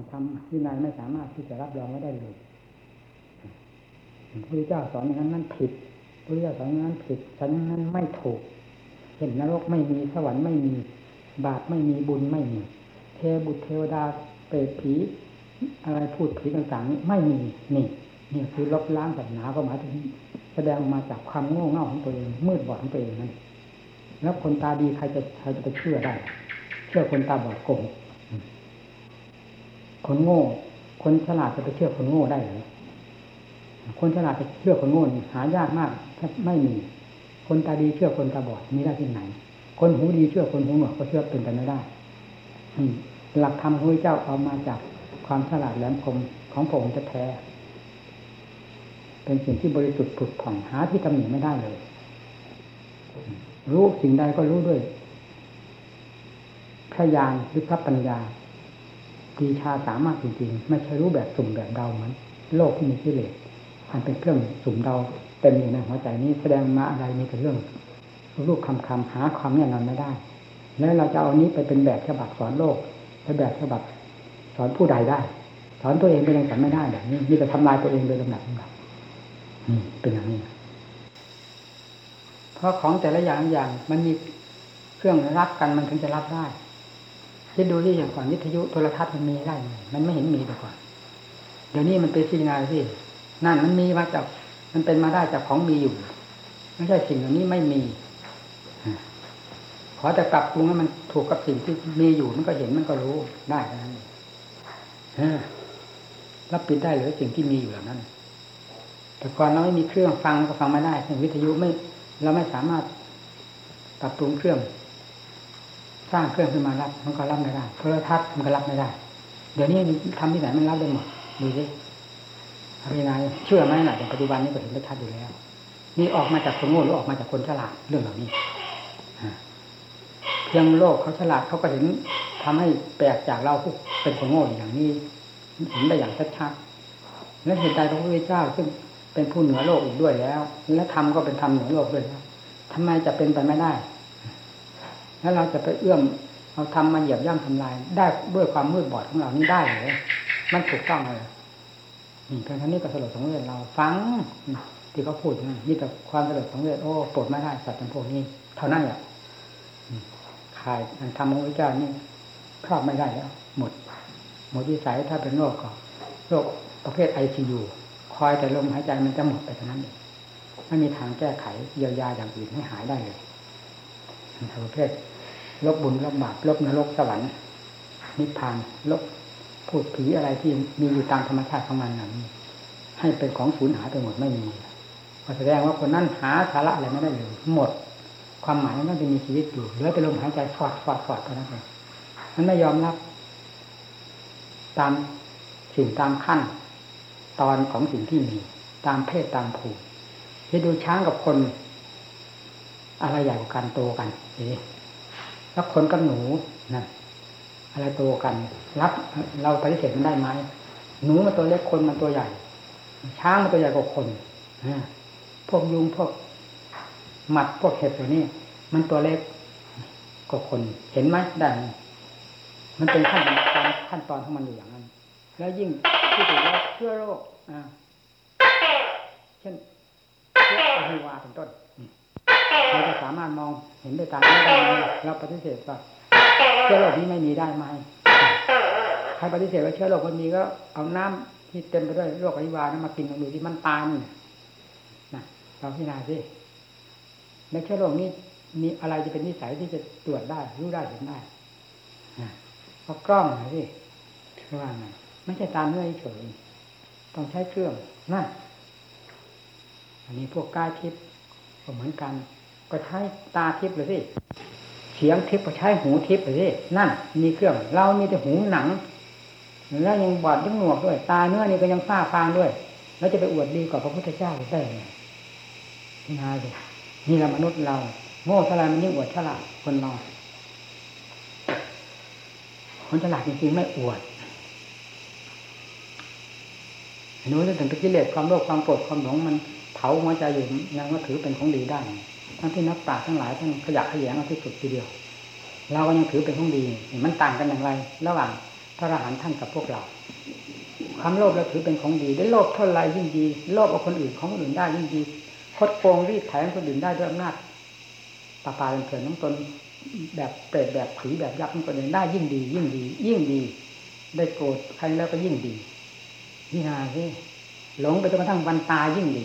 งธรรมวินัยไม่สามารถที่จะรับรองไว้ได้เลยพระพุทธเจ้าสอนอย่างนั้นนั่นผิดพระพุทธเจ้าสอนอย่างนั้นผิดฉันงนั้นไม่ถูก เห็นนรกไม่มีสวรรค์ไม่มี บาปไม่มีบุญไม่มี เทบุตรเทวดาเปรตผี อะไรพูดผีต่างๆนี้ไม่มีนี่นี่คือลบล้างศาสนาก็หมายถึงแสดงมาจากความโง่เง่าของตัวเองมืดบอดของตัวเองนั่นแล้วคนตาดีใครจะใครจะไปเชื่อได้ เชื่อคนตาบอดโกง คนโง่ คนฉลาดจะไปเชื่อคนโง่ได้หรือคนฉลาดจะเชื่อคนโง่นี่หายากมากถ้าไม่มี คนตาดีเชื่อคนตาบอดมีได้ที่ไหน คนหูดีเชื่อคนหูหนวกก็เชื่อเป็นไปไม่ได้หลักธรรมพระเจ้าเอามาจากความฉลาดแหลมคมของพระองค์จะแท้เป็นสิ่งที่บริสุทธิ์ผุดผ่องหาที่ตำหนิไม่ได้เลย รู้สิ่งใดก็รู้ด้วยพระญาณหรือพระปัญญา ปีชาสามารถจริงๆ ไม่ใช่รู้แบบสุ่มแบบเดาเหมือนโลกที่มีกิเลสอันเป็นเครื่องสุ่มเดาเต็มอยู่ในหัวใจนี้แสดงมาอะไรมีแต่เรื่องรูปคำคำหาความแน่นอนไม่ได้ แล้วเราจะเอานี้ไปเป็นแบบฉบับสอนโลกเป็นแบบฉบับสอนผู้ใดได้ สอนตัวเองก็ยังสอนไม่ได้แบบนี้มีแต่ทำลายตัวเองโดยลำดับลำดับนี่เป็นอย่างนี้ เพราะของแต่ละอย่างอย่างมันมีเครื่องรับกันมันถึงจะรับได้ คิดดูที่อย่างก่อนวิทยุโทรทัศน์มันมีได้ มันไม่เห็นมีแต่ก่อน เดี๋ยวนี้มันเป็นสิ่งอะไรที่นั่นมันมีมาจากมันเป็นมาได้จากของมีอยู่ ไม่ใช่สิ่งเหล่านี้ไม่มี ขอแต่ปรับปรุงให้มันถูกกับสิ่งที่มีอยู่มันก็เห็นมันก็รู้ได้เท่านั้นรับปิดได้หรือสิ่งที่มีอยู่เหล่านั้น แต่ก่อนเราไม่มีเครื่องฟังก็ฟังไม่ได้วิทยุไม่ เราไม่สามารถปรับปรุงเครื่อง สร้างเครื่องขึ้นมารับ มันก็รับไม่ได้โทรทัศน์มันก็รับไม่ได้ เดี๋ยวนี้ทำที่ไหนมันรับได้หมดดูสิพี่นายเชื่อไหมน่ะแต่ปัจจุบันนี้ก็เห็นได้ชัดอยู่แล้ว นี่ออกมาจากคนโง่หรือออกมาจากคนฉลาดเรื่องเหล่านี้เพียงโลกเขาฉลาดเขาก็เห็นทำให้แปลกจากเราผู้เป็นคนโง่อย่างนี้เห็นได้อย่างชัดๆและเหตุใดพระพุทธเจ้าซึ่งเป็นผู้เหนือโลกอีกด้วยแล้ว และธรรมก็เป็นธรรมเหนือโลกด้วยแล้วทำไมจะเป็นไปไม่ได้ แล้วเราจะไปเอื้อมเอาทำมาเหยียบย่ำทำลาย ได้ด้วยความมืดบอดของเรานี่ได้หรือมันถูกต้องเลยนี่เพียงเท่านี้ก็สลดสังเวชเราฟังที่เขาพูดนะนี่แต่ความสลดสังเวชโอ้ปวดไม่ได้สัตว์เป็นพวกนี้ เท่านั้นแหละขายทำของพระเจ้านี่ครอบไม่ได้แล้ว หมด หมดวิสัยถ้าเป็นโรคก็โรคประเภทไอซียูคอยแต่ลมหายใจมันจะหมดไปเท่านั้นเองไม่มีทางแก้ไขเยียวยาอย่างอื่นให้หายได้เลย ประเภทลบบุญลบบาปลบนรกสวรรค์นิพพานลบพูดผีอะไรที่มีอยู่ตามธรรมชาติของมันนั้นให้เป็นของสูญหายไปหมดไม่มีก็แสดงว่าคนนั้นหาสาระอะไรไม่ได้เลยหมด ความหมายนั้นจะมีชีวิตอยู่เหลือแต่ลมหายใจฟอดฟอดฟอดเท่านั้นเองมันไม่ยอมรับ ตามสิ่งตามขั้น ตอนของสิ่งที่มี ตามเพศตามภูมิที่ดูช้างกับคน อะไรใหญ่กว่ากันโตกันนี่แล้วคนกับหนูนะอะไรโตกัน รับเราปฏิเสธมันได้ไหมหนูมันตัวเล็กคนมันตัวใหญ่ ช้างมันตัวใหญ่กว่าคนพวกยุงพวกหมัดพวกเห็บตัวนี้มันตัวเล็กกว่าคนเห็นไหมได้มันเป็นขั้นตอนขั้นตอนของมันอยู่อย่างนั้น แล้วยิ่งที่ถือว่าเชื้อโรคอ่าเช่นเชื้ออะฮิวาเป็นต้น สามารถมองเห็นด้วยตาไม่ได้เราปฏิเสธว่าเชื้อโรคนี้ไม่มีได้ไหมใครปฏิเสธว่าเชื้อโรคมันมีก็เอาน้ำที่เต็มไปด้วยโรคอหิวานะมากินลองดูที่มันตายนี่นะเราพิจารณาสิในเชื้อโรคนี้มีอะไรจะเป็นนิสัยที่จะตรวจได้รู้ได้เห็นได้เพราะกล้องนะสิว่าไงไม่ใช่ตามเนื้อเฉยต้องใช้เครื่องนั่นอันนี้พวกกายทิพย์ก็เหมือนกัน ก็ใช้ตาทิพย์เลยสิเสียงทิพย์ก็ใช้หูทิพย์เลยสินั่น มีเครื่อง เรามีแต่หูหนัง แล้วยังบอดยังหนวกด้วย ตาเนื้อนี่ก็ยังฝ้าฟางด้วย แล้วจะไปอวดดีกว่าพระพุทธเจ้าได้ไงนี่นาสินี่เรามนุษย์เรา โง่ทลายมันยิ่งอวดฉลาดคนนอนคนฉลาดจริงๆไม่อวดนูจะถึงกิเลสความโลภความโกรธความหลงมันเผาหัวใจอยู่ยังก็ถือเป็นของดีได้ ทั้งที่นักปราชญ์ทั้งหลายท่านขยักขยงเอาที่สุดทีเดียว เราก็ยังถือเป็นของดีมันต่างกันอย่างไร ระหว่างพระอรหันต์ท่านกับพวกเราความโลภเราถือเป็นของดี ได้โลภเท่าไรยิ่งดีโลภเอาคนอื่นของคนอื่นได้ยิ่งดีคดโกงรีดไถคนอื่นได้ด้วยอำนาจปาปาเป็นเถื่อนน้องตนแบบเปรตแบบผีแบบยักษ์คนอื่นได้ยิ่งดี ยิ่งดี ยิ่งดี ได้โกรธใครแล้วก็ยิ่งดีนี่นาสิหลงไปจนกระทั่งวันตายยิ่งดี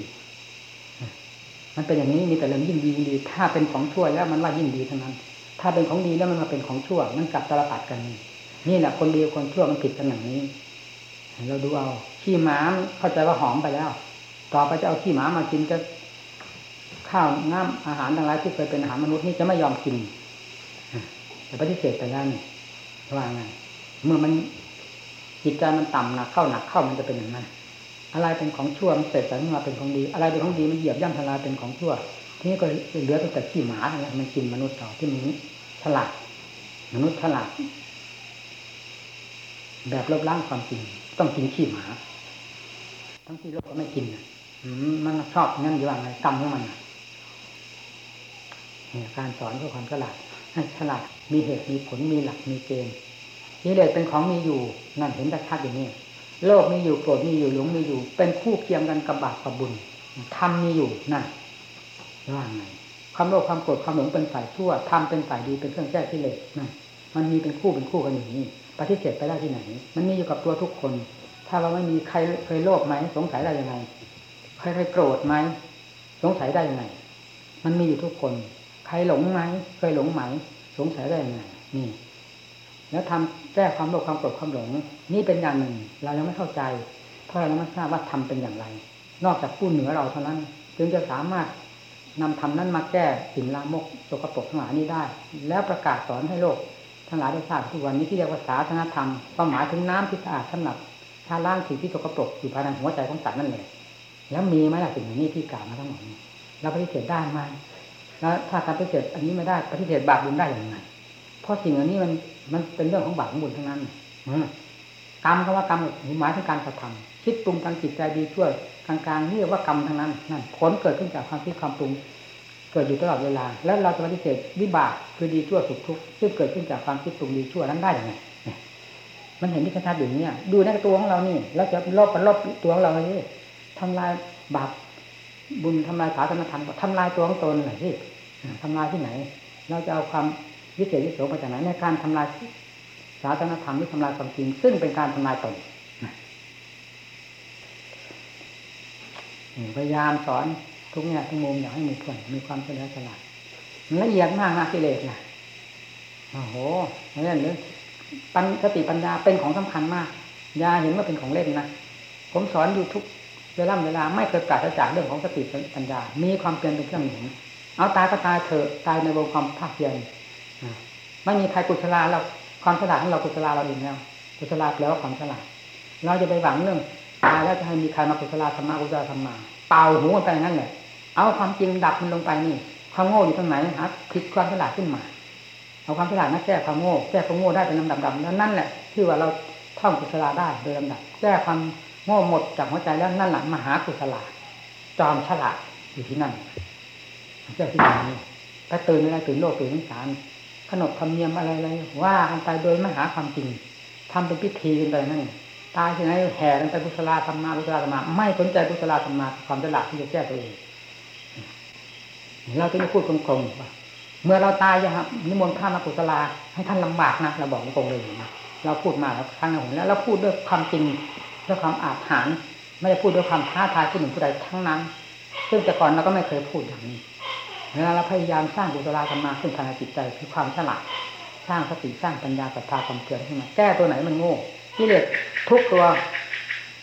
มันเป็นอย่างนี้มีแต่เรื่องยิ่งดียิ่งดี ถ้าเป็นของชั่วแล้วมันว่ายิ่งดีเทั้งนั้น ถ้าเป็นของดีแล้วมันมาเป็นของชั่ว มันกลับตลปัดกัน นี่แหละคนดีคนชั่วมันผิดกันอย่างนี้ เราดูเอาขี้หมาเข้าใจว่าหอมไปแล้ว ต่อไปจะเอาขี้หมามากินจะข้าวน้ำอาหารทั้งหลายที่เคยเป็นอาหารมนุษย์นี่จะไม่ยอมกินแต่ปฏิเสธไปแล้วนี่ว่าไงเมื่อมันจิตใจมันต่ำหนักเข้าหนักเข้ามันจะเป็นอย่างนั้น อะไรเป็นของชั่วมันเสร็จแต่มาเป็นของดี อะไรเป็นของดีมันเหยียบย่ำทลายเป็นของชั่ว ทีนี้ก็เหลือแต่ขี้หมาอะไรมันกินมนุษย์ต่อที่มันฉลาดมนุษย์ฉลาดแบบลบล้างความจริง ต้องกินขี้หมา ทั้งที่โลกก็ไม่กินมันชอบนั่นอยู่ว่าไงกรรมของมันเนี่ยการสอนเพื่อความฉลาดให้ฉลาดมีเหตุมีผลมีหลักมีเกณฑ์นี่เลยเป็นของมีอยู่นั่นเห็นชัดอย่างนี้ โลกมีอยู่โกรธมีอยู่หลงมีอยู่ เป็นคู่เคียงกันกับบาปกับบุญทำมีอยู่นั่นว่าไงความโลภความโกรธความหลงเป็นฝ่ายชั่วทำเป็นฝ่ายดีเป็นเครื่องแก้ที่เลยนั่นมันมีเป็นคู่เป็นคู่กันอย่างนี้ปฏิเสธไปได้ที่ไหน มันมีอยู่กับตัวทุกคน ถ้าเราไม่มีใครเคยโลภไหมสงสัยได้ยังไงใครเคยโกรธไหมสงสัยได้ยังไง มันมีอยู่ทุกคน ใครหลงไหมเคยหลงไหม สงสัยได้ยังไงนี่ แล้วทำแก้ความโลภความโกรธความหลง นี่เป็นอย่างหนึ่ง เรายังไม่เข้าใจ เพราะเราไม่ทราบว่าทำเป็นอย่างไร นอกจากผู้เหนือเราเท่านั้น จึงจะสามารถนำธรรมนั้นมาแก้สิ่งลามกโสกปรกทั้งหลายนี้ได้ แล้วประกาศสอนให้โลกทั้งหลายได้ทราบทุกวันนี้ที่เรียกว่าศาสนธรรมความหมายถึงน้ำที่สะอาดสำหรับชาล้างสิ่งที่สกปรกอยู่ภายในหัวใจของสัตว์นั่นเลยแล้วมีไหมล่ะสิ่งนี้ที่กล่าวมาทั้งหมดนี้เราปฏิเสธได้ไหมแล้วถ้าการปฏิเสธอันนี้ไม่ได้ปฏิเสธบาปบุญได้อย่างไรเพราะสิ่งอันนี้มัน มันเป็นเรื่องของบาปของบุญทั้งนั้นกรรมคำว่ากรรมหมายถึงการกระทำคิดปรุงทางจิตใจดีช่วยกลางๆเรียกว่ากรรมทั้งนั้นนั่นผลเกิดขึ้นจากความคิดความปรุงเกิดอยู่ตลอดเวลา แล้วเราจะปฏิเสธวิบากคือดีชั่วสุขทุกข์ซึ่งเกิดขึ้นจากความคิดตรงดีชั่วนั้นได้ยังไงมันเห็นที่ชัดๆอย่างนี้ดูในตัวของเรานี่แล้วจะลบกันลบตัวของเราเลยทำลายบาปบุญทำลายศาสนธรรมทำลายตัวของตนหน่อยที่ทำลายที่ไหน เราจะเอาความ วิเศษวิโสมาจากไหนในการทำลายศาสนธรรมหรือทำลายความจริง ซึ่งเป็นการทำลายตนพยายามสอนทุกแง่ทุกมุมอยากให้มีเพื่อนมีความเฉลียวฉลาดมันละเอียดมากนะกิเลสนะโอ้โหนี่นเลยปัญสติปัญญาเป็นของสำคัญมากยาเห็นว่าเป็นของเล่นนะผมสอนอยู่ทุกเวลาเวลาไม่เคยปราศจากเรื่องของสติปัญญา มีความเพียรเป็นเครื่องหนุนเอาตายก็ตายเถอะตายในวงความภาคเพียร ไม่มีใครกุศลาเราความฉลาดของเรากุศลาเราเองแล้วกุศลาแปลว่าความฉลาดเราจะไปหวังเรื่องตายแล้วจะให้มีใครมากุศลาธรรมะกุศลาธรรมะเป่าหูไปงั้นแหละเอาความจริงดับมันลงไปนี่ความโง่อยู่ตรงไหนครับพลิกความฉลาดขึ้นมาเอาความฉลาดมาแก้ความโง่แก้ความโง่ได้เป็นลำดับๆนั่นแหละที่ว่าเราท่องกุศลาได้โดยลำดับแก้ความโง่หมดจากหัวใจแล้วนั่นแหละมหากุศลาจอมฉลาดอยู่ที่นั่นเจ้าที่นี่ถ้าตื่นอะไรตื่นโลกตื่นสงสาร ขนบธรรมเนียมอะไรอะไรว่ากันไปโดยไม่หาความจริงทำเป็นพิธีกันไปนั่นตายที่ไหนแห่กันไปกุศลาธรรมะกุศลาธรรมะไม่สนใจกุศลาธรรมะความฉลาดที่จะแก้ตัวเองเราจะไม่พูดตรงๆว่าเมื่อเราตายจะครับนิมนต์พระมากุศลาให้ท่านลำบากนะเราบอกตรงเลยนะเราพูดมาแล้วครั้งหนึ่งแล้วเราพูดด้วยความจริงด้วยความอาถรรพ์ไม่ได้พูดด้วยความท้าทายผู้หนึ่งผู้ใดทั้งนั้น ซึ่งแต่ก่อนเราก็ไม่เคยพูดอย่างนี้ เวลาเราพยายามสร้างบุตรธรรมมาขึ้นภายในจิตใจคือความฉลาดสร้างสติสร้างปัญญาศรัทธาความเพียรขึ้นมาแก้ตัวไหนมันโง่กิเลสทุกตัว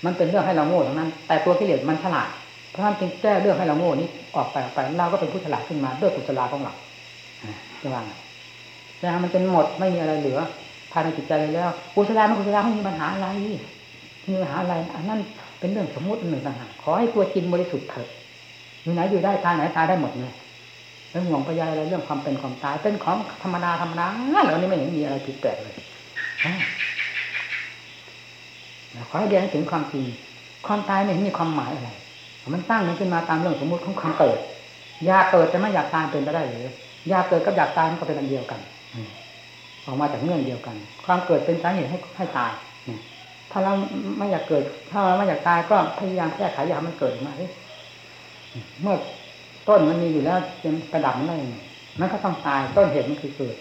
มันเป็นเรื่องให้เราโง่ทั้งนั้น แต่ตัวกิเลสมันฉลาดเพราะฉะนั้นจึงแก้เรื่องให้เราโง่นี้ออกไปออกไปเราก็เป็นผู้ฉลาดขึ้นมาด้วยกุศลาของเราจะว่าไงแต่มันเป็นหมดไม่มีอะไรเหลือภายในจิตใจเลยแล้วกุศลาไม่กุศลาไม่มีปัญหาอะไรมีปัญหาอะไร อันนั้นเป็นเรื่องสมมติหนึ่งต่างหากขอให้ตัวจริงบริสุทธิ์เถิดอยู่ไหนอยู่ได้ตายไหนตายได้หมดเลย แล้วห่วงไปยายอะไรเรื่องความเป็นความตาย เป็นของธรรมดาธรรมดาแล้วนี่ไม่เห็นมีอะไรผิดแปลกเลยขอให้เรียนถึงความจริงความตายไม่มีความหมายอะไรมันตั้งมันขึ้นมาตามเรื่องสมมุติของความเกิดอยากเกิดแต่ไม่อยากตายเป็นไปได้หรืออยากเกิดกับอยากตายมันก็เป็นอันเดียวกันออกมาจากเงื่อนเดียวกัน ความเกิดเป็นสาเหตุให้ให้ตายถ้าเราไม่อยากเกิด ถ้าเราไม่อยากตายก็พยายามแก้ไขอย่าให้มันเกิดมาเมื่อ ต้นมันมีอยู่แล้วจะประดับมันได้ยังไงมันก็ต้องตายต้นเหตุมันคือเกิด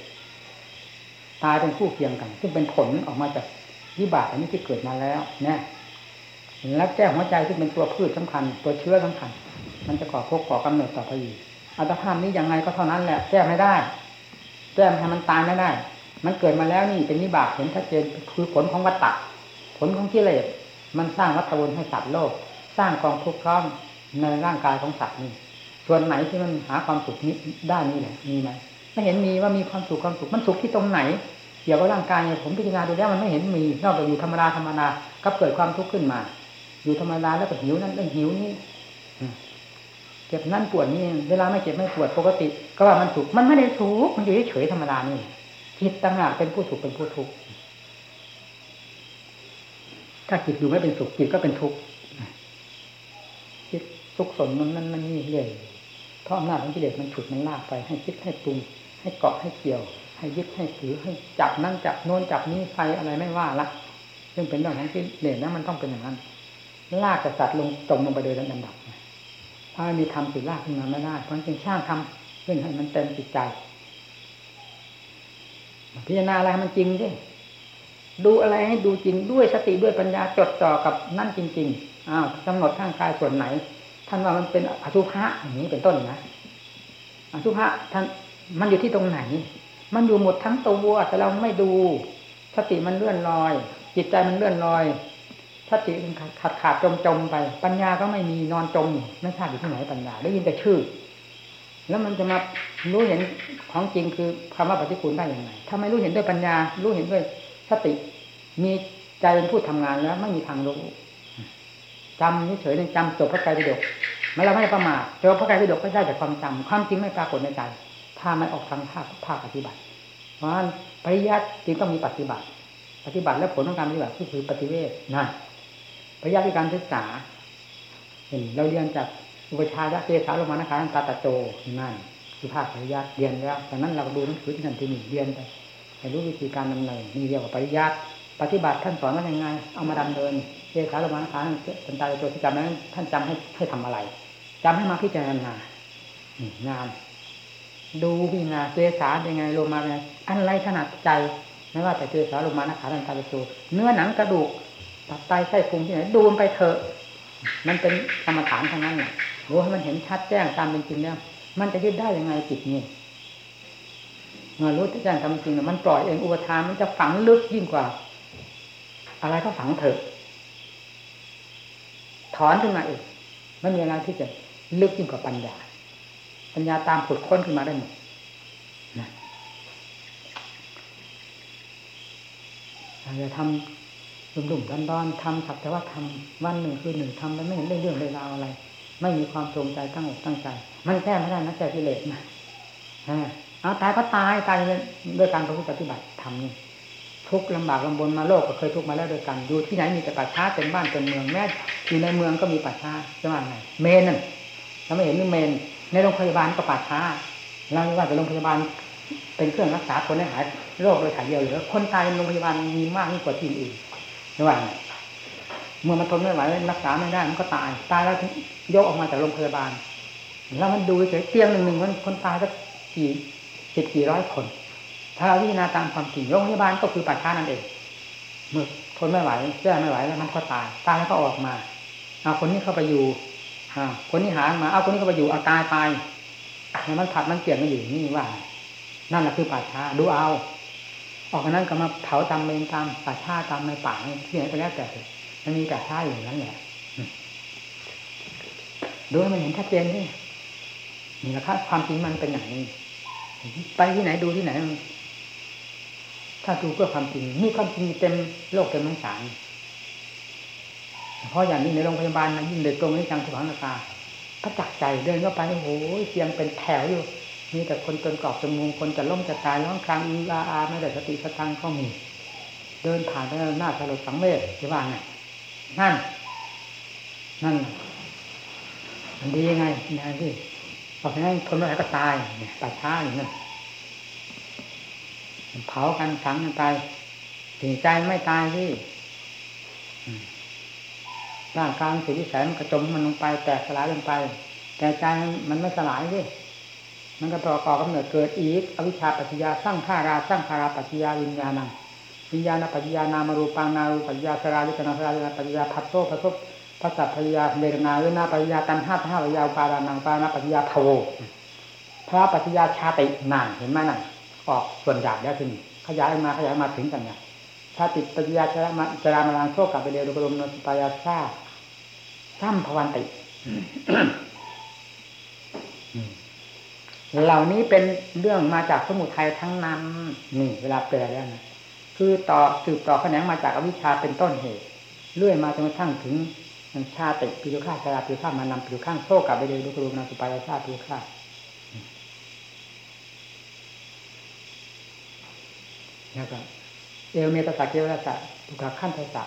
ตายเป็นคู่เคียงกัน ซึ่งเป็นผลออกมาจากวิบากอันนี้ที่เกิดมาแล้วเนี่ยแล้วแก้หัวใจที่เป็นตัวพืชสำคัญ ตัวเชื้อสำคัญ มันจะก่อพกก่อกำเนิดต่อไปอีกอัตภาพนี้ยังไงก็เท่านั้นแหละแก้ไม่ได้แก้ให้มันตายไม่ได้ มันเกิดมาแล้วนี่เป็นวิบากเห็นชัดเจนคือผลของวัตตะผลของกิเลสมันสร้างวัฏวนให้สัตว์โลก สร้างกองทุกข์พร้อมในร่างกายของสัตว์นี่ ส่วนไหนที่มันหาความสุขนี้ได้นี่แหละมีไหมไม่เห็นมีว่ามีความสุขความสุขมันสุขที่ตรงไหนเกี่ยวกับร่างกายผมพิจารณาดูแล้วมันไม่เห็นมีนอกจากอยู่ธรรมดาธรรมดาก็เกิดความทุกข์ขึ้นมา อยู่ธรรมดาแล้วก็หิวนั่นเรื่องหิวนี่เจ็บนั่นปวดนี่เวลาไม่เจ็บไม่ปวดปกติ ก็ว่ามันสุขมันไม่ได้สุขมันอยู่เฉยธรรมดานี่จิตต่างหากเป็นผู้สุขเป็นผู้ทุกข์ถ้าจิตอยู่ไม่เป็นสุขจิตก็เป็นทุกข์จิตสุขสนมันนั่นมันนี่เรื่อย เพราะอำนาจของกิเลสมันฉุดมันลากไป ให้คิดให้ปรุง ให้เกาะให้เกี่ยว ให้ยึดให้ถือให้จับนั่นจับโน้นจับนี้ใครอะไรไม่ว่าละซึ่งเป็นเรื่องของกิเลสนะมันต้องเป็นอย่างนั้น ลากกษัตริย์ลงจมลงไปโดยลำดับถ้ามีทำสิลากขึ้นมาไม่ได้เพราะจึงช่างทำเพื่อให้มันเต็มจิตใจพิจารณาอะไรมันจริงดิดูอะไรให้ดูจริงด้วยสติด้วยปัญญาจดจ่อกับนั่นจริง ๆ อ้าวกำหนดข้างกายส่วนไหน ท่านว่ามันเป็นอสุภะอย่างนี้เป็นต้นนะอสุภะท่านมันอยู่ที่ตรงไหน มันอยู่หมดทั้งตัวแต่เราไม่ดู สติมันเลื่อนลอย จิตใจมันเลื่อนลอยสติมันขาดขาดจมจมไป ปัญญาก็ไม่มีนอนจมไม่ทราบอยู่ที่ไหนปัญญา ได้ยินแต่ชื่อ แล้วมันจะมารู้เห็นของจริงคือคำว่าปฏิคุณได้อย่างไรถ้าไม่รู้เห็นด้วยปัญญา รู้เห็นด้วยสติ มีใจเป็นผู้ทำงานแล้ว ไม่มีทางรู้ จำเฉยๆจำจบพระไตรปิฎกมันเราไม่ได้ประมาทจบพระไตรปิฎกก็ได้แต่ความจำความจริงไม่ปรากฏในใจถ้าไม่ออกทางภาคภาคปฏิบัติ เพราะฉะนั้นปริยัติจึงต้องมีปฏิบัติ ปฏิบัติและผลของการปฏิบัติก็คือปฏิเวทนะปริยัติคือการศึกษาเห็นเราเรียนจากอุปชาญะเกสาลมานะคาตาตะโจนั่นคือภาคปริยัติเรียนแล้วจากนั้นเราดูหนังสือที่นั่นที่นี่เรียนไปรู้วิธีการดำเนินนี่เรียกว่าปริยัติปฏิบัติท่านสอนว่ายังไง เอามาดำเนิน เจสาลมานะคาสันตาตัวที่จำนั้นท่านจำให้ให้ทำอะไรจำให้มาพิจารณางาน ดูพิจารณาเจสาเป็นไงโลมาเป็นไงอะไรถนัดใจไม่ว่าแต่เจสาลมานะคาสันตาตัวเนื้อหนังกระดูกตับไตไส้พุงที่ไหนดูไปเถอะ มันเป็นกรรมฐานทางนั้นเนี่ยรู้ให้มันเห็นชัดแจ้งตามเป็นจริงแล้วมันจะยึดได้ยังไงจิตนี่เมื่อรู้แจ้งตามจริงมันปล่อยเองอุปทานมันจะฝังลึกยิ่งกว่า อะไรก็ฝังเถอะ ถอนขึ้นมาเองไม่มีอะไรที่จะลึกยิ่งกว่าปัญญา ปัญญาตามผุดค้นขึ้นมาได้หมดนะเราทำดุ่มๆร้อนๆทำสักแต่ว่าทำวันหนึ่งคือหนึ่งทำแล้วไม่เห็นเรื่องเรื่องราวอะไร ไม่มีความตรงใจตั้งอกตั้งใจ มันแก้ไม่ได้นะแก้กิเลสนะเอาตายก็ตายตายด้วยการประพฤติปฏิบัติทำนี่ ทุกลำบากลำบนมาโลกก็เคยทุกมาแล้วด้วยกันอยู่ที่ไหนมีแต่ป่าช้าเป็นบ้านเป็นเมืองแม้อยู่ในเมืองก็มีป่าช้าจะว่าไงเมนนั่นเราไม่เห็นนี่เมน ในโรงพยาบาลก็ป่าช้าเราว่าแต่โรงพยาบาลเป็นเครื่องรักษาคนให้หายโรคโดยถ่ายเดียวหรือคนตายในโรงพยาบาลมีมากยิ่งกว่าที่อื่นจะว่าไงเมื่อมันทนไม่ไหวรักษาไม่ได้มันก็ตายตายแล้วยกออกมาจากโรงพยาบาลแล้วมันดูเฉยเตียงหนึ่งหนึ่งมันคนตายสักกี่สิบกี่ร้อยคน ถ้าเราพิจารณาตามความจริงโรงพยาบาลก็คือป่าช้านั่นเองเมื่อทนไม่ไหวแก้ไม่ไหวแล้วมันก็ตายตายแล้วก็ออกมาเอาคนนี้เข้าไปอยู่อคนนี้หามาเอาคนนี้เข้าไปอยู่เอาตายไปแล้วมันผัดมันเปลี่ยนมาอยู่นี่ว่า นั่นแหละคือป่าช้าดูเอาออกนั้นก็มาเผาตามเมนตามป่าช้าตามในป่าที่ไหนไปแล้วแต่มันมีป่าช้าอยู่นั้นแหละดูให้มันเห็นชัดเจนนี่นี่แหละครับความจริงมันเป็นอย่างนี้ ไปที่ไหนดูที่ไหน ถ้าดูเพื่อความจริงมีความจริงเต็มโลกเต็มทั้งสารเพราะอย่างนี้ในโรงพยาบาลนะยิ่งเด็ดตรงนี้จังสุขังนาคาพระจักใจเดินเข้าไปโอ้โหเตียงเป็นแถวอยู่มีแต่คนจนกรอบจมูกคนจะล้มจะตายร้องครางอีอาอาไม่ได้สติสตังก็มี เดินผ่านไปหน้าสลดสังเวชที่ว่าไงนั่น นั่นมันดียังไงนะที่พอแค่นั้นทนไม่ไหวก็ตายเนี่ยป่าช้าอย่างนั้น เผากันฝังกันไปถึงใจไม่ตายที่ร่างกายสุดวิสัยมันกระจมมันลงไป แตกสลายลงไป แต่ใจมันไม่สลายดิมันก็ต่อก่อกำเนิดเกิดอีก อะวิชชาปัจจะยาสังขารา สังขาระปัจจะยาวิญญาณังวิญญาณะปัจจะยานามะรูปังนามะรูปะปัจจะยาสะฬายะตะนัง สะฬายะตะนะปัจจะยา ผัสโส ผัสโส ผัสสะปัจจะยาเวทะนาเวทะนาปัจจะยาตัณหา ตัณหาปัจจะยา อุปาทานัง อุปาทานะปัจจะยา ภะโว ภะวะปัจจะยาชาตินั่นเห็นไหมนั่น ออกส่วนหยาบแล้วทีนี้ขยายมาขยายมาถึงกันเนี่ยชาติปัจจะยา ชะรา ชะรามะระณังโสกะปะริเทวะทุกขะโทมะนัสสุปายาสาซ้ำพวันติเหล่านี้เป็นเรื่องมาจากสมุทัยทั้งนั้นนี่ เวลาแปลแล้วนะคือต่อสืบต่อแขนงมาจากอวิชชาเป็นต้นเหตุเลื่อยมาจนกระทั่งถึงชาติปิโยฆาชาราปิโยฆามานำปิโยข้างโซกับไปเลยดุกรูนาสุปายาชาปิโยฆา แล้วก็เอวเมตตาเกวรสะทุกขขั้นเทศะ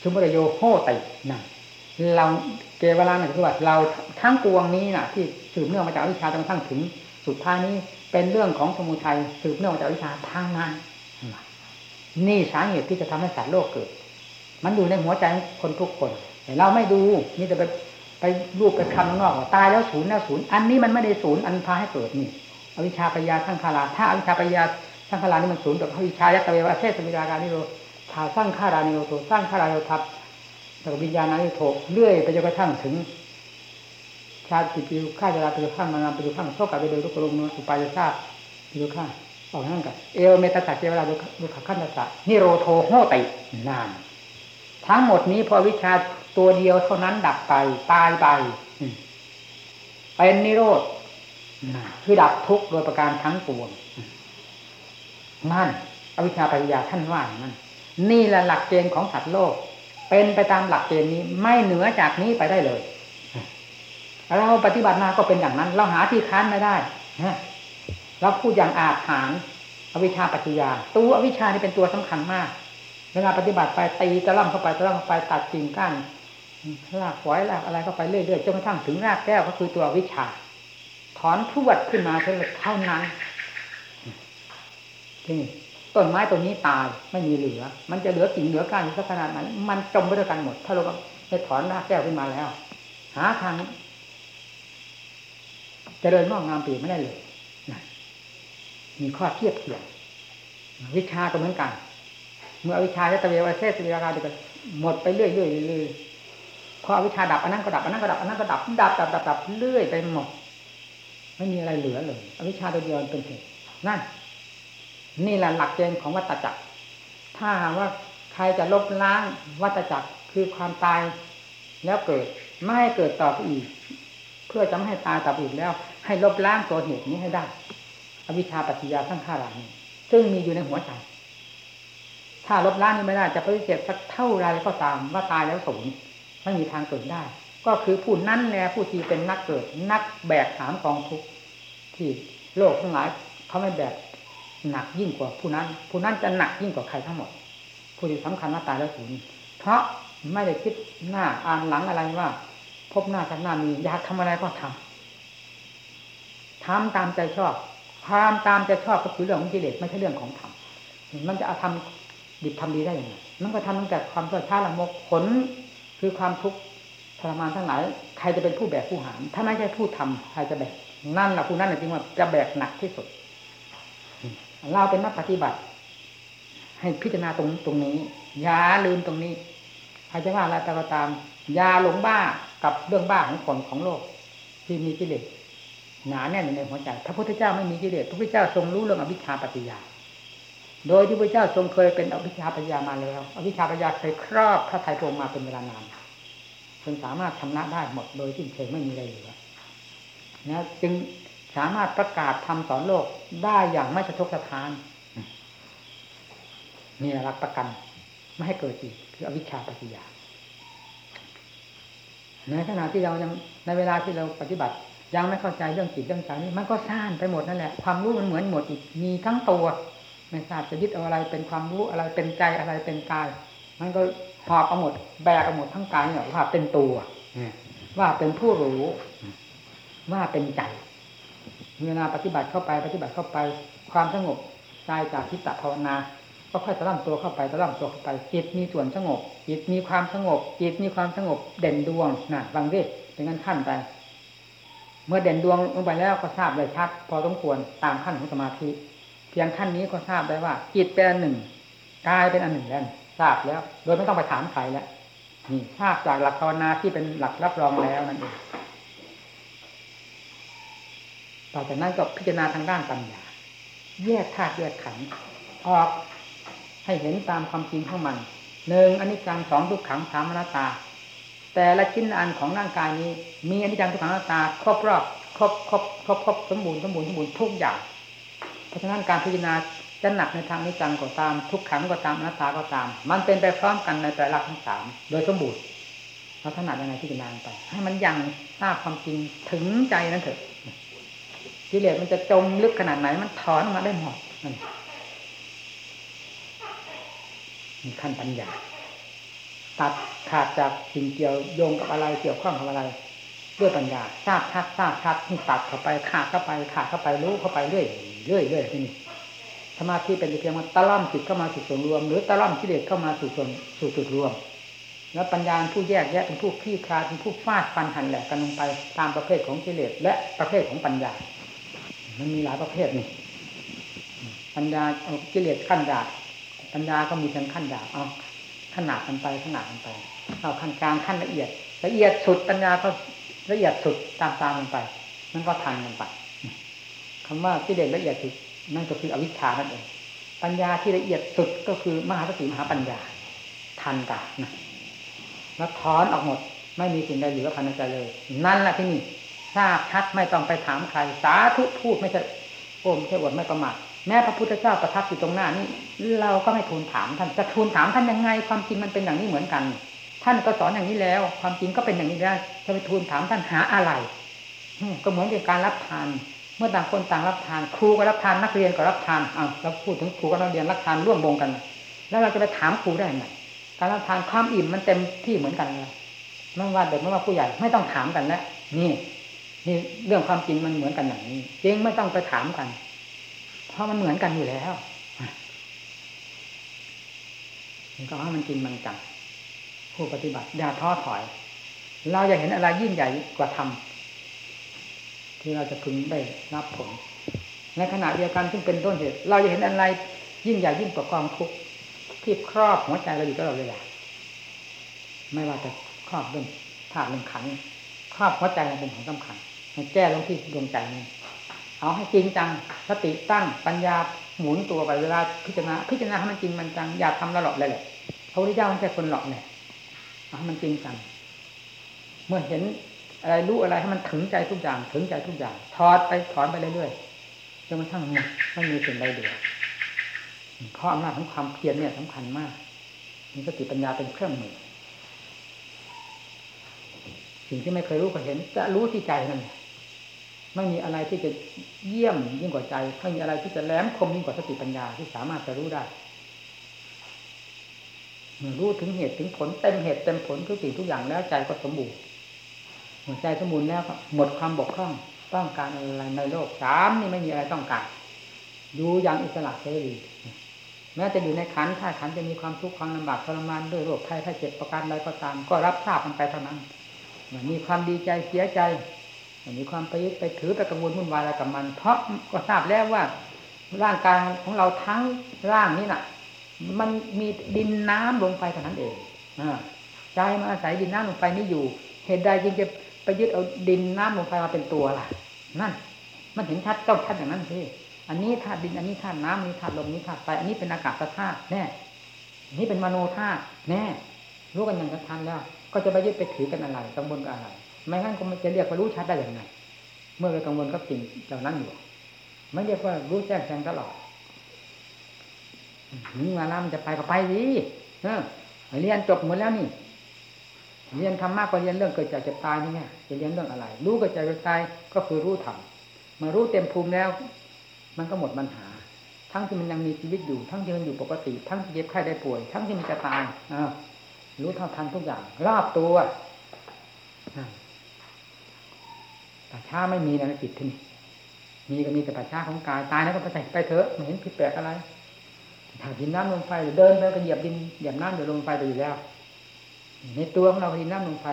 ชุมรโยโหตินั่นเราเกวรานี่ยคือว่าเราทั้งปวงนี้น่ะที่สืบเนื่องมาจากวิชาจนกระทั่งถึงสุดท้ายนี้เป็นเรื่องของสมุทัยสืบเนื่องมาจากวิชาทางนั้นนี่สาเหตุที่จะทำให้สารโลกเกิด มันอยู่ในหัวใจคนทุกคนแต่เราไม่ดูนี่จะไปไปรูปไปคำนอกตายแล้วศูนย์แล้วศูนย์อันนี้มันไม่ได้ศูนย์อันพาให้เกิดนี่อวิชชาปัญญาทั้งคาราถ้าอวิชชาปั ญญางคารานี่มันศูนย์แต่อวิชายัตเววะเทศมิราการนิโรธาสร้างคารานิโรโทสร้างคาราโยทับแต่วิญญาณนิโทเรื่อยไปจนกระทั่งถึงชาติปิวข้าจะลาปิวข้างมานามปิวข้างโชคกับไปโดยทุกลมนุสุปายาชาปิวข้าออกนั่นกับเอวเมตตาเจเวลาดูขัขั้นตะนิโรโทโหตินาน ทั้งหมดนี้พอวิชาตัวเดียวเท่านั้นดับไปตายไปเป็นนิโรธคือดับทุกข์โดยประการทั้งปวง นั่นอวิชชาปัญญาท่านว่านั่นนี่แหละหลักเกณฑ์ของสัตว์โลก เป็นไปตามหลักเกณฑ์นี้ไม่เหนือจากนี้ไปได้เลยเราปฏิบัติมาก็เป็นอย่างนั้น เราหาที่ค้านไม่ได้เราพูดอย่างอาถรรพ์อวิชชาปัจจยา ตัวอวิชชานี่เป็นตัวสำคัญมาก เวลาปฏิบัติไปตีตะล่ำเข้าไปตะล่ำเข้าไปตัดกิ่งก้านรากฝอยรากอะไรเข้าไปเรื่อยๆจนกระทั่งถึงรากแก้วก็คือตัววิชา ถอนพรวดขึ้นมาเท่านั้น ที่ต้นไม้ตัวนี้ตายไม่มีเหลือ มันจะเหลือกิ่งเหลือก้านสักขนาดไหนมันจมไปด้วยกันหมด ถ้าเราไปถอนรากแก้วขึ้นมาแล้ว หาทางจะเดินงอกงามปีไม่ได้เลยนะมีข้อเทียบเทียงวิชาก็เหมือนกัน เมื่อวิชาจะตะเววเทศวิราคาเดียวหมดไปเรื่อยๆเรื่อยพอวิชาดับอันนั้นก็ดับอันนั้นก็ดับอันนั้นก็ดับดับดับดับดับเรื่อยไปหมดไม่มีอะไรเหลือเลยอวิชชาตัวเดียวเป็นเหตุนั่น นี่แหละหลักเกณฑ์ของวัตจักร ถ้าหากว่าใครจะลบล้างวัตจักรคือความตายแล้วเกิดไม่ให้เกิดต่อไปอีก เพื่อจะไม่ให้ตายต่อไปอีกแล้ว ให้ลบล้างตัวเหตุนี้ให้ได้ อวิชชาปัจจยาทั้งข้ารานี้ซึ่งมีอยู่ในหัวใจ ถ้าลบล้างนี้ไม่ได้จะปฏิเสธสักเท่าไรก็ตามว่าตายแล้วสูญไม่มีทางเกิดได้ ก็คือผู้นั้นแหละผู้ที่เป็นนักเกิด นักแบกหามกองทุกข์ที่โลกทั้งหลายเขาไม่แบก หนักยิ่งกว่าผู้นั้น ผู้นั้นจะหนักยิ่งกว่าใครทั้งหมด ผู้ที่สำคัญว่าตายแล้วสูญเพราะไม่ได้คิดหน้าอ่านหลังอะไรว่า พบหน้ากันหน้ามีอยากทำอะไรก็ทำทำตามใจชอบความตามใจชอบก็คือเรื่องของกิเลสไม่ใช่เรื่องของธรรมมันจะเอาทำดิบทำดีได้ยังไงมันก็ทำตั้งแต่ความชั่วช้าละมกผลคือความทุกข์ทรมานทั้งหลายใครจะเป็นผู้แบกผู้หาม ถ้าไม่ใช่ผู้ทำใครจะแบกนั่นแหละผู้นั้นจริงว่าจะแบกหนักที่สุด เราเป็นนักปฏิบัติ ให้พิจารณาตรงตรงนี้อย่าลืมตรงนี้ใครจะว่าอะไรก็ตามอย่าหลงบ้ากับเรื่องบ้าของคนของโลก ที่มีกิเลสหนาแน่นในหัวใจพระพุทธเจ้าไม่มีกิเลสพระพุทธเจ้าทรงรู้เรื่องอวิชชาปัจจยา โดยที่พระเจ้าทรงเคยเป็นอวิชชาปัญญามาแล้ว อวิชชาปัญญาเคยครอบพระไตรพงมาเป็นเวลานานจนสามารถชำระได้หมดโดยที่เคยไม่มีอะไรเหลือนะจึง สามารถประกาศทำสอนโลกได้อย่างไม่สะทกสะท้านนี่หลักประกัน ไม่ให้เกิดอีกคืออวิชชาปัญญาในขณะที่เรายังในเวลาที่เราปฏิบัติ ยังไม่เข้าใจเรื่องจิตเรื่องใจนี่มันก็ซ่านไปหมดนั่นแหละความรู้มันเหมือนหมดอีกมีทั้งตัวไม่ทราบจะยึดเอาอะไรเป็นความรู้อะไรเป็นใจอะไรเป็นกาย มันก็พอบเอาหมดแบกเอาหมดทั้งกายเนี่ยว่าเป็นตัวว่าเป็นผู้รู้ ว่าเป็นใจ เวลาปฏิบัติเข้าไปปฏิบัติเข้าไปความสงบกายจากทิฏฐภาวนา ก็ค่อยตะล่ำตัวเข้าไปตะล่ำตัวเข้าไปจิตมีส่วนสงบจิตมีความสงบจิตมีความสงบเด่นดวงนะฟังดิเป็นขั้นขั้นไป เมื่อเด่นดวงลงไปแล้วก็ทราบเลยชัด พอสมควรตามขั้นของสมาธิ เพียงขั้นนี้ก็ทราบได้ว่า จิตเป็นอันหนึ่งกายเป็นอันหนึ่งแล้วทราบแล้ว โดยไม่ต้องไปถามใครแล้วนี่ทราบจากหลักภาวนาที่เป็นหลักรับรองแล้วนั่นเอง ต่อจากนั้นก็พิจารณาทางด้านปัญญา แยกธาตุแยกขันธ์ออกให้เห็นตามความจริงของมันหนึ่งอนิจจังสองทุกขังสามอนัตตา แต่ละชิ้นอันของร่างกายนี้ มีอนิจจังทุกขังอนัตตาครอบรอบครอบครอบครบครบสมบูรณ์สมบูรณ์สมบูรณ์ทุกอย่าง เพราะฉะนั้นการพิจารณาจะหนักในทางอนิจจังก็ตาม ทุกขังก็ตามอนัตตาก็ตาม มันเป็นไปพร้อมกันในแต่ละทั้งสามโดยสมบูรณ์เราถนัดยังไงพิจารณาไป ให้มันยังทราบความจริงถึงใจนั้นเถอะ กิเลสมันจะจมลึกขนาดไหน มันถอนออกมาได้หมดนั่นมีขั้นปัญญา ตัดขาดจากสิ่งเกี่ยวโยงกับอะไรเกี่ยวข้องกับอะไรด้วยปัญญาทราบชัดทราบชัดนี่ตัดเข้าไปขาดเข้าไปขาดเข้าไปรู้เข้าไปเรื่อยเรื่อยเรื่อยที่นี่สมาธิเป็นเพียงว่าตะล่อมจิตเข้ามาสู่ส่วนรวม หรือตะล่อมกิเลสเข้ามาสู่ส่วนสู่จุดรวม แล้วปัญญาผู้แยกแยะเป็นผู้คลี่คลาเป็นผู้ฟาดฟันหันแหลกกันลงไปตามประเภทของกิเลสและประเภทของปัญญา มันมีหลายประเภทนี่ปัญญาเอากิเลสขั้นดาบปัญญาก็มีเพียงขั้นดาบเอาขนาดกันไปขนาดกันไปเอาขั้นกลางขั้นละเอียด ละเอียดสุดปัญญาก็ละเอียดสุดตามตามกันไปมันก็ทันกันไปคำว่ากิเลสละเอียดสุดนั่นก็คืออวิชชานั่นเองปัญญาที่ละเอียดสุดก็คือมหาสติมหาปัญญา ทันกันนะแล้วถอนออกหมด ไม่มีสิ่งใดเหลือภายในใจเลย นั่นแหละที่นี่ ทราบชัดไม่ต้องไปถามใคร สาธุพูดไม่ใช่โอมใช่อวดไม่ประมาทแม้พระพุทธเจ้าประทับอยู่ตรงหน้านี้ เราก็ไม่ทูลถามท่านจะทูลถามท่านยังไง ความจริงมันเป็นอย่างนี้เหมือนกัน ท่านก็สอนอย่างนี้แล้ว ความจริงก็เป็นอย่างนี้ได้จะไปทูลถามท่านหาอะไรก็เหมือนกับการรับทาน เมื่อต่างคนต่างรับทาน ครูก็รับทานนักเรียนก็รับทานอ้าวเราพูดถึงครูกับนักเรียนรับทานร่วมวงกัน แล้วเราจะไปถามครูได้ไงการรับทานความอิ่มมันเต็มที่เหมือนกันเลยไม่ว่าเด็กไม่ว่าผู้ใหญ่ไม่ต้องถามกันแล้วนี่ นี่เรื่องความจริงมันเหมือนกันอย่างนี้จริงไม่ต้องไปถามกัน เพราะมันเหมือนกันอยู่แล้วมันก็ว่ามันจริงมันจังผู้ปฏิบัติอย่าท้อถอย เราจะเห็นอะไรยิ่งใหญ่กว่าธรรมที่เราจะพึงได้รับผลในขณะเดียวกันซึ่งเป็นต้นเหตุ เราจะเห็นอะไรยิ่งใหญ่ยิ่งกว่ากองทุกข์ที่ครอบหัวใจเราอยู่ตลอดเวลาไม่ว่าจะครอบเรื่องธาตุเรื่องขันครอบหัวใจเราเป็นของสำคัญ แก้ลงที่ดวงใจนี้เอาให้จริงจังสติตั้งปัญญาหมุนตัวไปเวลาพิจารณาพิจารณาให้มันจริงมันจังอย่าทำละหลอกเลยแหละพระพุทธเจ้าไม่ใช่คนหลอกเนี่ยเอาให้มันจริงจังเมื่อเห็นอะไรรู้อะไรให้มันถึงใจทุกอย่าง ถึงใจทุกอย่างถอดไปถอนไปเรื่อยๆจนกระทั่งไม่มีสิ่งใดเหลือข้ออำนาจของความเพียรเนี่ยสำคัญมากมีสติปัญญาเป็นเครื่องมือสิ่งที่ไม่เคยรู้ก็เห็น จะรู้ที่ใจนั่น ไม่มีอะไรที่จะเยี่ยมยิ่งกว่าใจ ไม่มีอะไรที่จะแหลมคมยิ่งกว่าสติปัญญาที่สามารถจะรู้ได้เมื่อรู้ถึงเหตุถึงผลเต็มเหตุเต็มผลทุกสิ่งทุกอย่างแล้วใจก็สมบูรณ์หัวใจสมบูรณ์แล้วหมดความบกพร่องต้องการอะไรในโลกสามนี่ไม่มีอะไรต้องการอยู่อย่างอิสระเสรีแม้จะอยู่ในขันถ้าขันจะมีความทุกข์ความลำบากทรมานด้วยโรคภัยไข้เจ็บประการใดก็ตาม ก็รับทราบมันไปเท่านั้นมีความดีใจเสียใจ มีความไปยึดไปถือไปกังวลวุ่นวายอะไรกับมัน เพราะก็ทราบแล้วว่า ร่างกายของเราทั้งร่างนี้น่ะ มันมีดินน้ำลงไปเท่านั้นเองอใจมาอาศัยดินน้ำลงไปนี่อยู่ เหตุใดจึงจะไปยึดเอาดินน้ำลงไปมาเป็นตัวล่ะ นั่น มันเห็นชัดต้องชัดอย่างนั้นสิอันนี้ธาตุดินอันนี้ธาตุน้ำนี้ธาตุลมนี้ธาตุไฟอันนี้เป็นอากาศธาตุแน่นี่เป็นมโนธาตุแน่รู้กันอย่างชัดแล้ว ก็จะไปยึดไปถือกันอะไรกังวลกับอะไร ไม่งั้นก็มันจะเรียกว่ารู้ชัดได้อย่างไรเมื่อไปกังวลกับสิ่งเหล่านั้นอยู่ไม่เรียกว่ารู้แจ้งแทงตลอดนี่มาแล้วมันจะไปก็ไปดิเออเรียนจบหมดแล้วนี่ เรียนทำมากกว่าเรียนเรื่องเกิดจากเจ็บตายนี่ไงจะเรียนเรื่องอะไร รู้เกิดจากเจ็บตายก็คือรู้ธรรมมารู้เต็มภูมิแล้ว มันก็หมดปัญหา ทั้งที่มันยังมีชีวิตอยู่ ทั้งที่มันอยู่ปกติ ทั้งที่เจ็บไข้ได้ป่วย ทั้งที่มันจะตายอ่ารู้เท่าทันทุกอย่าง รอบตัว แต่ช้าไม่มีในจิตที่นี่มีก็มีแต่ปัจฉาของกายตายแล้วก็ไปใส่ไปเถอะไม่เห็นผิดแปลกอะไรถ้าดินน้ำลมไฟเดินไปก็เหยียบดินเหยียบน้ำเดี๋ยวลมไฟไปอยู่แล้ว ในตัวของเราดินน้ำลมไฟ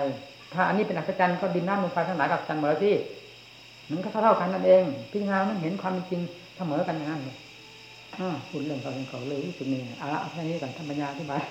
ถ้าอันนี้เป็นอัศจรรย์ก็ดินน้ำลมไฟทั้งหลายกับอัศจรรย์เหมือนที่มันก็เท่ากันนั่นเองพิจารณามันเห็นความจริงเสมอกันอย่านั้นเลยอ่าคุณเรื่องเขาเป็นเขาเลยรู้สึกนี่เอาละแค่นี้ก่อนท่านปัญญาอธิบาย